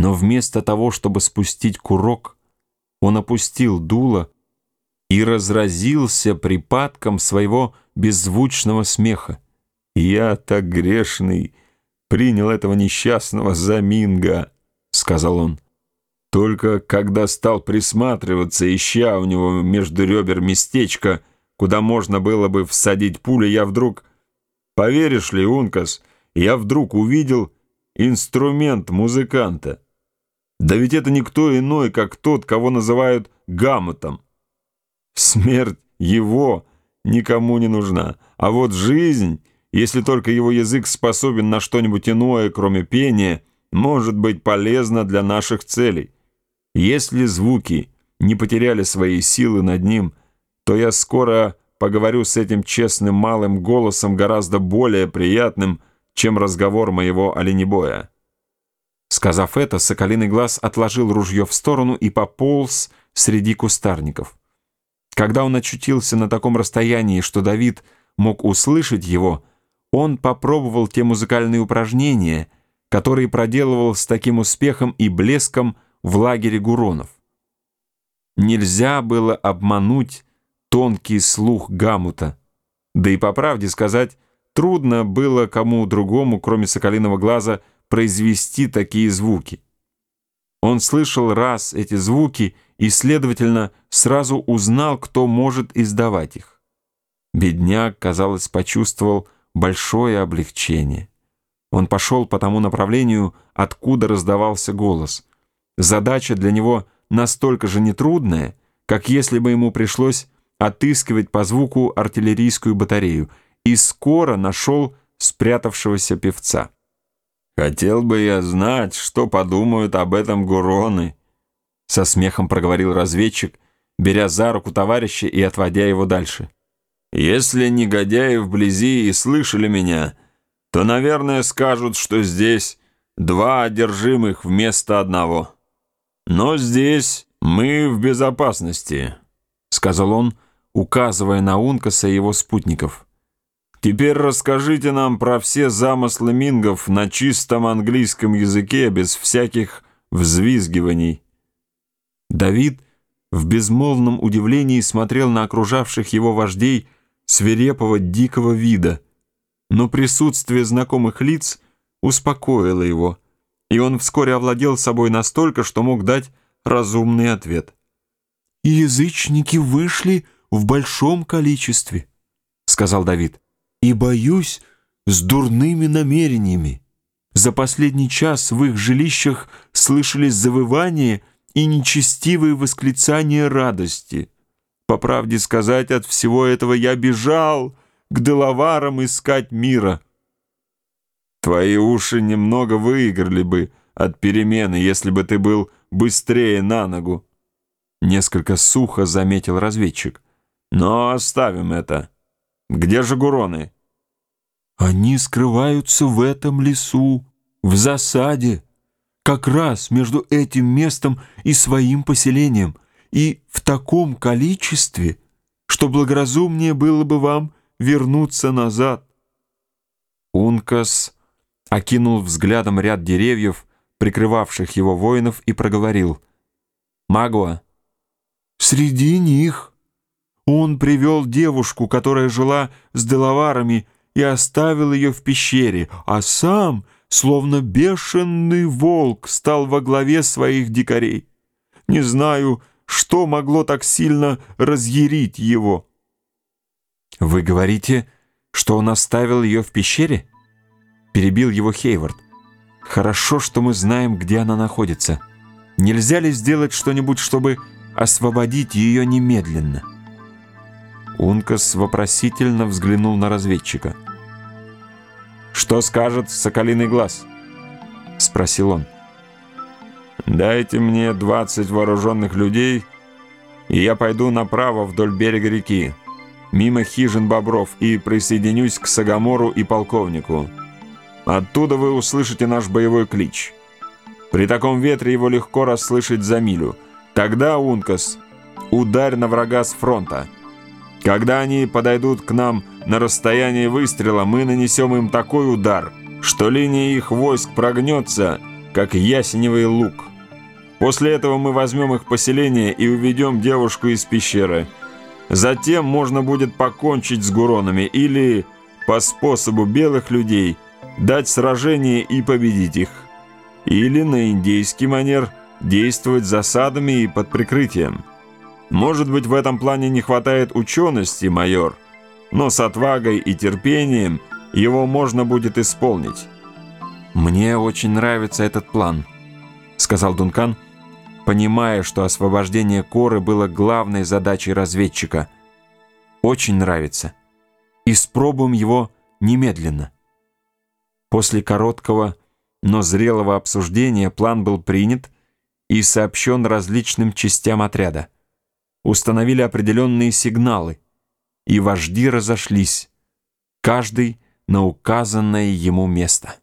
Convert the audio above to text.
Но вместо того, чтобы спустить курок, он опустил дуло и разразился припадком своего беззвучного смеха. «Я так грешный, принял этого несчастного за Минга», — сказал он. Только когда стал присматриваться, ища у него между ребер местечко, куда можно было бы всадить пули, я вдруг... Поверишь ли, Ункас, я вдруг увидел инструмент музыканта. Да ведь это никто иной, как тот, кого называют Гамотом. Смерть его никому не нужна, а вот жизнь, если только его язык способен на что-нибудь иное, кроме пения, может быть полезна для наших целей. Если звуки не потеряли свои силы над ним, то я скоро поговорю с этим честным малым голосом гораздо более приятным, чем разговор моего оленебоя». Сказав это, Соколиный Глаз отложил ружье в сторону и пополз среди кустарников. Когда он очутился на таком расстоянии, что Давид мог услышать его, он попробовал те музыкальные упражнения, которые проделывал с таким успехом и блеском в лагере Гуронов. Нельзя было обмануть тонкий слух Гамута. Да и по правде сказать, трудно было кому другому, кроме соколиного глаза, произвести такие звуки. Он слышал раз эти звуки и, следовательно, сразу узнал, кто может издавать их. Бедняк, казалось, почувствовал большое облегчение. Он пошел по тому направлению, откуда раздавался голос. Задача для него настолько же нетрудная, как если бы ему пришлось отыскивать по звуку артиллерийскую батарею, и скоро нашел спрятавшегося певца. «Хотел бы я знать, что подумают об этом гуроны», со смехом проговорил разведчик, беря за руку товарища и отводя его дальше. «Если негодяи вблизи и слышали меня, то, наверное, скажут, что здесь два одержимых вместо одного. Но здесь мы в безопасности», — сказал он, — указывая на Ункаса и его спутников. «Теперь расскажите нам про все замыслы мингов на чистом английском языке, без всяких взвизгиваний». Давид в безмолвном удивлении смотрел на окружавших его вождей свирепого дикого вида, но присутствие знакомых лиц успокоило его, и он вскоре овладел собой настолько, что мог дать разумный ответ. «Язычники вышли...» в большом количестве», — сказал Давид, «и, боюсь, с дурными намерениями. За последний час в их жилищах слышались завывания и нечестивые восклицания радости. По правде сказать, от всего этого я бежал к деловарам искать мира». «Твои уши немного выиграли бы от перемены, если бы ты был быстрее на ногу», — несколько сухо заметил разведчик. Но оставим это. Где же гуроны? Они скрываются в этом лесу, в засаде, как раз между этим местом и своим поселением, и в таком количестве, что благоразумнее было бы вам вернуться назад. Ункас окинул взглядом ряд деревьев, прикрывавших его воинов, и проговорил. «Магуа, среди них он привел девушку, которая жила с деловарами, и оставил ее в пещере, а сам, словно бешеный волк, стал во главе своих дикарей. Не знаю, что могло так сильно разъярить его. «Вы говорите, что он оставил ее в пещере?» Перебил его Хейвард. «Хорошо, что мы знаем, где она находится. Нельзя ли сделать что-нибудь, чтобы освободить ее немедленно?» Ункас вопросительно взглянул на разведчика. «Что скажет Соколиный глаз?» — спросил он. «Дайте мне двадцать вооруженных людей, и я пойду направо вдоль берега реки, мимо хижин бобров, и присоединюсь к Сагамору и полковнику. Оттуда вы услышите наш боевой клич. При таком ветре его легко расслышать за милю. Тогда, Ункас, ударь на врага с фронта». Когда они подойдут к нам на расстояние выстрела, мы нанесем им такой удар, что линия их войск прогнется, как ясеневый лук. После этого мы возьмем их поселение и уведем девушку из пещеры. Затем можно будет покончить с гуронами или, по способу белых людей, дать сражение и победить их. Или на индейский манер действовать засадами и под прикрытием. Может быть, в этом плане не хватает учености, майор, но с отвагой и терпением его можно будет исполнить. «Мне очень нравится этот план», — сказал Дункан, понимая, что освобождение Коры было главной задачей разведчика. «Очень нравится. Испробуем его немедленно». После короткого, но зрелого обсуждения план был принят и сообщен различным частям отряда. Установили определенные сигналы, и вожди разошлись, каждый на указанное ему место.